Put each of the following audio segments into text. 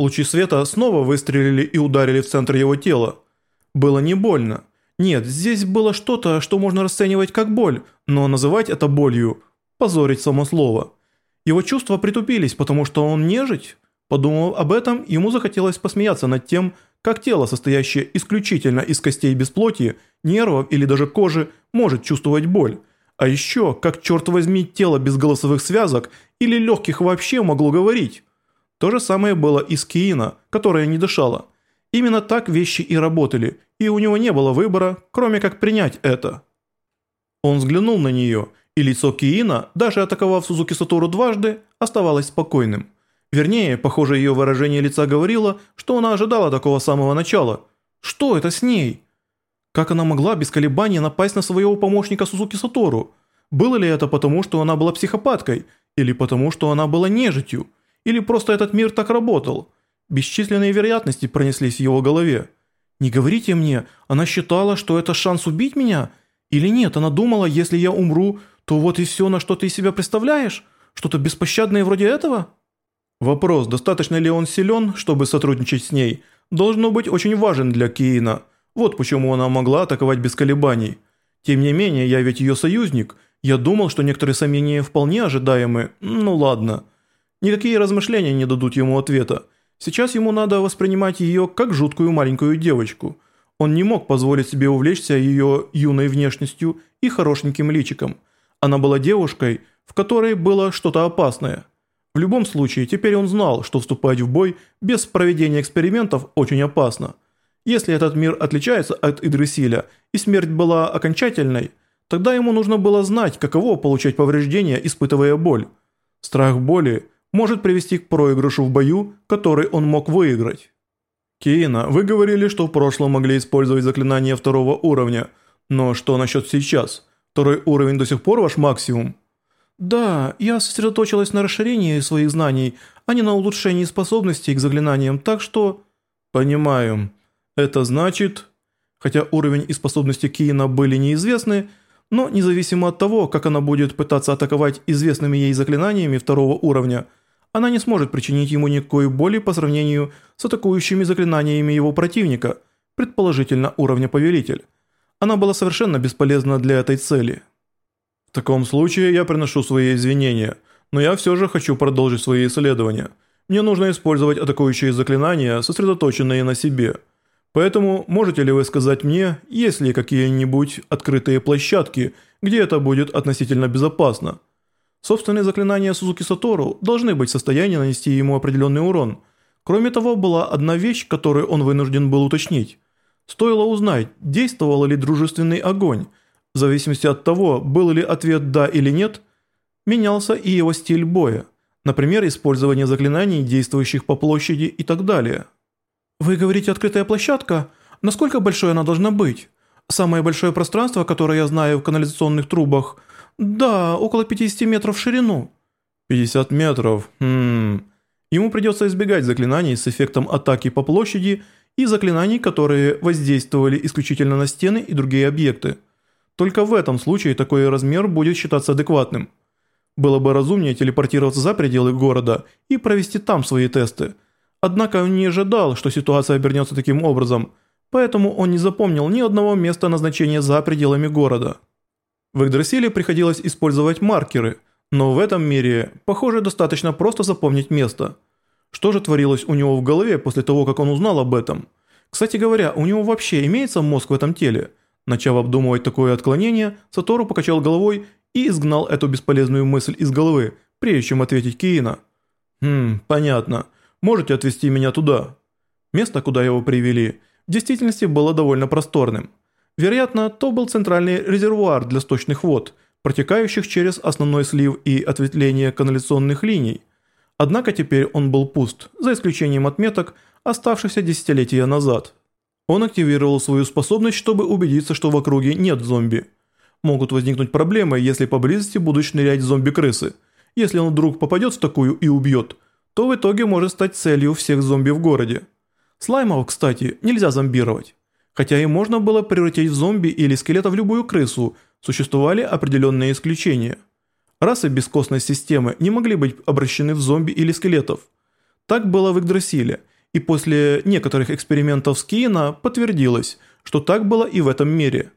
Лучи света снова выстрелили и ударили в центр его тела. Было не больно. Нет, здесь было что-то, что можно расценивать как боль, но называть это болью – позорить само слово. Его чувства притупились, потому что он нежить. Подумав об этом, ему захотелось посмеяться над тем, как тело, состоящее исключительно из костей без плоти, нервов или даже кожи, может чувствовать боль. А еще, как черт возьми, тело без голосовых связок или легких вообще могло говорить. То же самое было и с Киина, которая не дышала. Именно так вещи и работали, и у него не было выбора, кроме как принять это. Он взглянул на нее, и лицо Киина, даже атаковав Сузуки Сатору дважды, оставалось спокойным. Вернее, похоже, ее выражение лица говорило, что она ожидала такого самого начала. Что это с ней? Как она могла без колебаний напасть на своего помощника Сузуки Сатору? Было ли это потому, что она была психопаткой, или потому, что она была нежитью, или просто этот мир так работал? Бесчисленные вероятности пронеслись в его голове. «Не говорите мне, она считала, что это шанс убить меня? Или нет, она думала, если я умру, то вот и все, на что ты из себя представляешь? Что-то беспощадное вроде этого?» Вопрос, достаточно ли он силен, чтобы сотрудничать с ней, должно быть очень важен для Киина. Вот почему она могла атаковать без колебаний. Тем не менее, я ведь ее союзник. Я думал, что некоторые сомнения вполне ожидаемы. Ну ладно. Никакие размышления не дадут ему ответа. Сейчас ему надо воспринимать ее как жуткую маленькую девочку. Он не мог позволить себе увлечься ее юной внешностью и хорошеньким личиком. Она была девушкой, в которой было что-то опасное. В любом случае, теперь он знал, что вступать в бой без проведения экспериментов очень опасно. Если этот мир отличается от Идрисиля и смерть была окончательной, тогда ему нужно было знать, каково получать повреждения, испытывая боль. Страх боли может привести к проигрышу в бою, который он мог выиграть. Киина, вы говорили, что в прошлом могли использовать заклинания второго уровня, но что насчет сейчас? Второй уровень до сих пор ваш максимум? «Да, я сосредоточилась на расширении своих знаний, а не на улучшении способностей к заклинаниям, так что...» «Понимаю. Это значит...» Хотя уровень и способности Киина были неизвестны, но независимо от того, как она будет пытаться атаковать известными ей заклинаниями второго уровня, она не сможет причинить ему никакой боли по сравнению с атакующими заклинаниями его противника, предположительно уровня Повелитель. Она была совершенно бесполезна для этой цели. В таком случае я приношу свои извинения, но я все же хочу продолжить свои исследования. Мне нужно использовать атакующие заклинания, сосредоточенные на себе. Поэтому можете ли вы сказать мне, есть ли какие-нибудь открытые площадки, где это будет относительно безопасно? Собственные заклинания Сузуки Сатору должны быть в состоянии нанести ему определенный урон. Кроме того, была одна вещь, которую он вынужден был уточнить. Стоило узнать, действовал ли дружественный огонь, в зависимости от того, был ли ответ «да» или «нет», менялся и его стиль боя, например, использование заклинаний, действующих по площади и так далее. «Вы говорите «открытая площадка»? Насколько большой она должна быть? Самое большое пространство, которое я знаю в канализационных трубах, да, около 50 метров в ширину». 50 метров, хм... Ему придется избегать заклинаний с эффектом атаки по площади и заклинаний, которые воздействовали исключительно на стены и другие объекты. Только в этом случае такой размер будет считаться адекватным. Было бы разумнее телепортироваться за пределы города и провести там свои тесты. Однако он не ожидал, что ситуация обернется таким образом, поэтому он не запомнил ни одного места назначения за пределами города. В Игдрасиле приходилось использовать маркеры, но в этом мире, похоже, достаточно просто запомнить место. Что же творилось у него в голове после того, как он узнал об этом? Кстати говоря, у него вообще имеется мозг в этом теле – Начав обдумывать такое отклонение, Сатору покачал головой и изгнал эту бесполезную мысль из головы, прежде чем ответить Киина. «Хм, понятно. Можете отвезти меня туда?» Место, куда его привели, в действительности было довольно просторным. Вероятно, то был центральный резервуар для сточных вод, протекающих через основной слив и ответвление канализационных линий. Однако теперь он был пуст, за исключением отметок, оставшихся десятилетия назад. Он активировал свою способность, чтобы убедиться, что в округе нет зомби. Могут возникнуть проблемы, если поблизости будут шнырять зомби-крысы. Если он вдруг попадет в такую и убьет, то в итоге может стать целью всех зомби в городе. Слаймов, кстати, нельзя зомбировать. Хотя и можно было превратить в зомби или скелета в любую крысу, существовали определенные исключения. Расы бескостной системы не могли быть обращены в зомби или скелетов. Так было в Игдрасиле – и после некоторых экспериментов с Киина подтвердилось, что так было и в этом мире.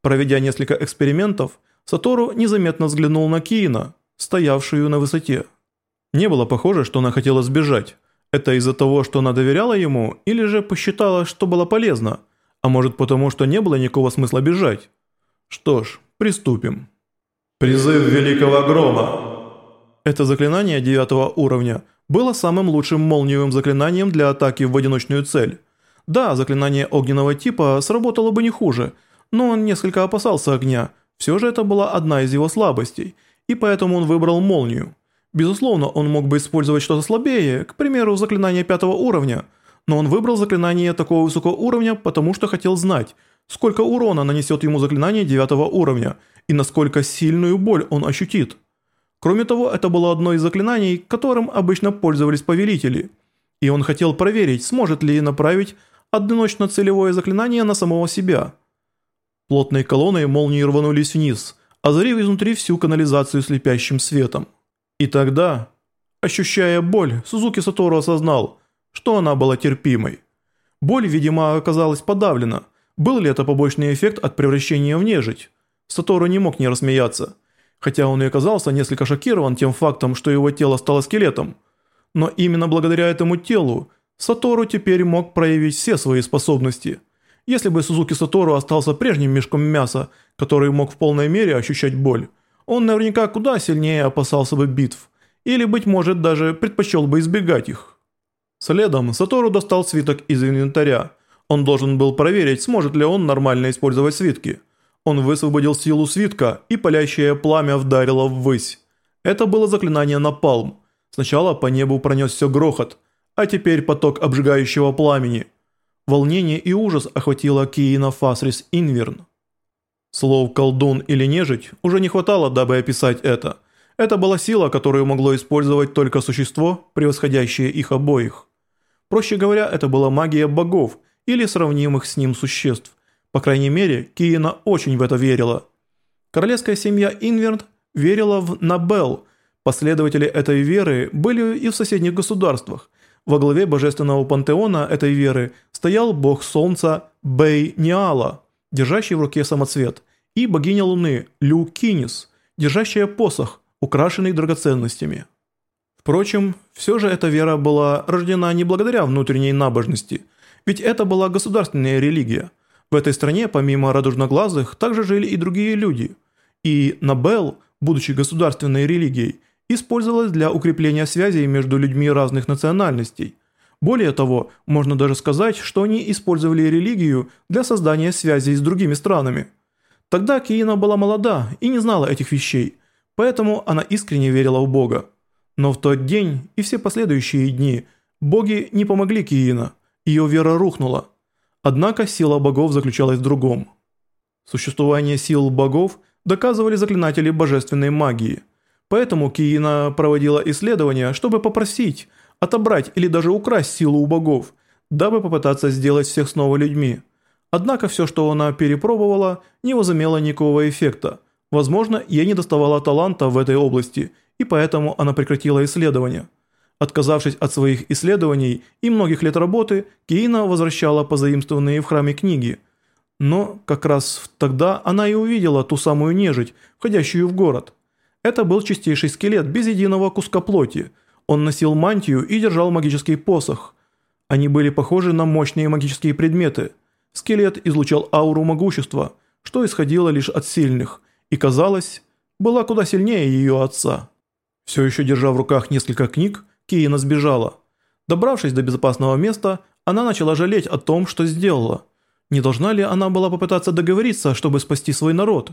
Проведя несколько экспериментов, Сатору незаметно взглянул на Киина, стоявшую на высоте. Не было похоже, что она хотела сбежать. Это из-за того, что она доверяла ему, или же посчитала, что было полезно, а может потому, что не было никакого смысла бежать. Что ж, приступим. Призыв Великого Грома. Это заклинание девятого уровня было самым лучшим молниевым заклинанием для атаки в одиночную цель. Да, заклинание огненного типа сработало бы не хуже, но он несколько опасался огня, все же это была одна из его слабостей, и поэтому он выбрал молнию. Безусловно, он мог бы использовать что-то слабее, к примеру, заклинание пятого уровня, но он выбрал заклинание такого высокого уровня, потому что хотел знать, сколько урона нанесет ему заклинание девятого уровня и насколько сильную боль он ощутит. Кроме того, это было одно из заклинаний, которым обычно пользовались повелители, и он хотел проверить, сможет ли направить одиночно-целевое заклинание на самого себя. Плотной колонной молнии рванулись вниз, озарив изнутри всю канализацию слепящим светом. И тогда, ощущая боль, Сузуки Сатору осознал, что она была терпимой. Боль, видимо, оказалась подавлена. Был ли это побочный эффект от превращения в нежить? Сатору не мог не рассмеяться. Хотя он и оказался несколько шокирован тем фактом, что его тело стало скелетом. Но именно благодаря этому телу Сатору теперь мог проявить все свои способности. Если бы Сузуки Сатору остался прежним мешком мяса, который мог в полной мере ощущать боль, он наверняка куда сильнее опасался бы битв, или, быть может, даже предпочел бы избегать их. Следом Сатору достал свиток из инвентаря. Он должен был проверить, сможет ли он нормально использовать свитки. Он высвободил силу свитка, и палящее пламя вдарило ввысь. Это было заклинание Напалм. Сначала по небу пронесся грохот, а теперь поток обжигающего пламени. Волнение и ужас охватило Киина Фасрис Инверн. Слов «колдун» или «нежить» уже не хватало, дабы описать это. Это была сила, которую могло использовать только существо, превосходящее их обоих. Проще говоря, это была магия богов или сравнимых с ним существ. По крайней мере, Киена очень в это верила. Королевская семья Инверт верила в Набел. Последователи этой веры были и в соседних государствах. Во главе божественного пантеона этой веры стоял бог солнца Бей Ниала – держащий в руке самоцвет, и богиня Луны Лю Кинис, держащая посох, украшенный драгоценностями. Впрочем, все же эта вера была рождена не благодаря внутренней набожности, ведь это была государственная религия. В этой стране, помимо радужноглазых, также жили и другие люди. И Набел, будучи государственной религией, использовалась для укрепления связей между людьми разных национальностей – более того, можно даже сказать, что они использовали религию для создания связей с другими странами. Тогда Киина была молода и не знала этих вещей, поэтому она искренне верила в Бога. Но в тот день и все последующие дни боги не помогли Киина, ее вера рухнула. Однако сила богов заключалась в другом. Существование сил богов доказывали заклинатели божественной магии. Поэтому Киина проводила исследования, чтобы попросить – отобрать или даже украсть силу у богов, дабы попытаться сделать всех снова людьми. Однако все, что она перепробовала, не возымело никакого эффекта. Возможно, ей не доставало таланта в этой области, и поэтому она прекратила исследования. Отказавшись от своих исследований и многих лет работы, Кейна возвращала позаимствованные в храме книги. Но как раз тогда она и увидела ту самую нежить, входящую в город. Это был чистейший скелет без единого куска плоти – он носил мантию и держал магический посох. Они были похожи на мощные магические предметы. Скелет излучал ауру могущества, что исходило лишь от сильных, и, казалось, была куда сильнее ее отца. Все еще держа в руках несколько книг, Киена сбежала. Добравшись до безопасного места, она начала жалеть о том, что сделала. Не должна ли она была попытаться договориться, чтобы спасти свой народ?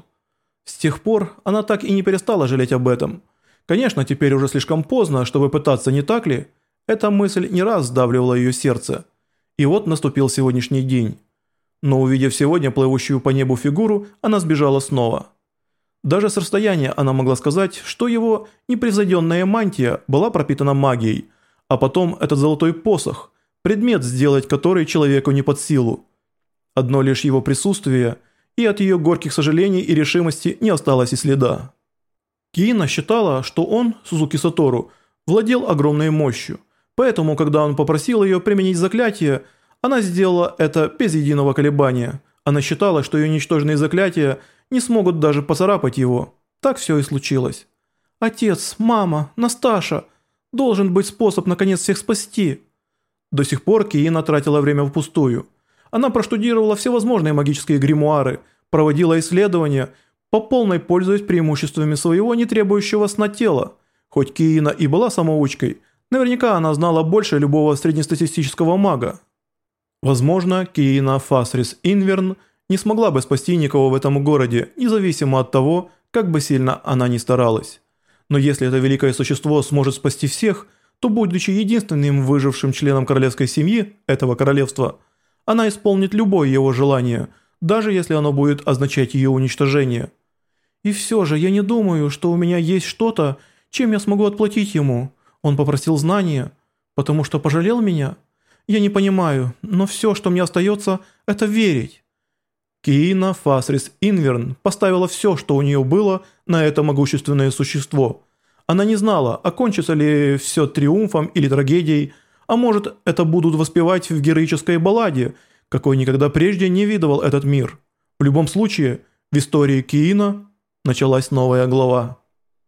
С тех пор она так и не перестала жалеть об этом – Конечно, теперь уже слишком поздно, чтобы пытаться, не так ли? Эта мысль не раз сдавливала ее сердце. И вот наступил сегодняшний день. Но увидев сегодня плывущую по небу фигуру, она сбежала снова. Даже с расстояния она могла сказать, что его непревзойденная мантия была пропитана магией, а потом этот золотой посох, предмет, сделать который человеку не под силу. Одно лишь его присутствие, и от ее горьких сожалений и решимости не осталось и следа. Киина считала, что он, Сузуки Сатору, владел огромной мощью. Поэтому, когда он попросил ее применить заклятие, она сделала это без единого колебания. Она считала, что ее ничтожные заклятия не смогут даже поцарапать его. Так все и случилось. «Отец, мама, Насташа, должен быть способ наконец всех спасти». До сих пор Киина тратила время впустую. Она проштудировала всевозможные магические гримуары, проводила исследования, по полной пользуясь преимуществами своего не требующего сна тела. Хоть Киина и была самоучкой, наверняка она знала больше любого среднестатистического мага. Возможно, Киина Фасрис Инверн не смогла бы спасти никого в этом городе, независимо от того, как бы сильно она ни старалась. Но если это великое существо сможет спасти всех, то, будучи единственным выжившим членом королевской семьи этого королевства, она исполнит любое его желание, даже если оно будет означать ее уничтожение. И все же я не думаю, что у меня есть что-то, чем я смогу отплатить ему. Он попросил знания, потому что пожалел меня. Я не понимаю, но все, что мне остается, это верить. Киина Фасрис Инверн поставила все, что у нее было, на это могущественное существо. Она не знала, окончится ли все триумфом или трагедией, а может это будут воспевать в героической балладе, какой никогда прежде не видывал этот мир. В любом случае, в истории Киина началась новая глава.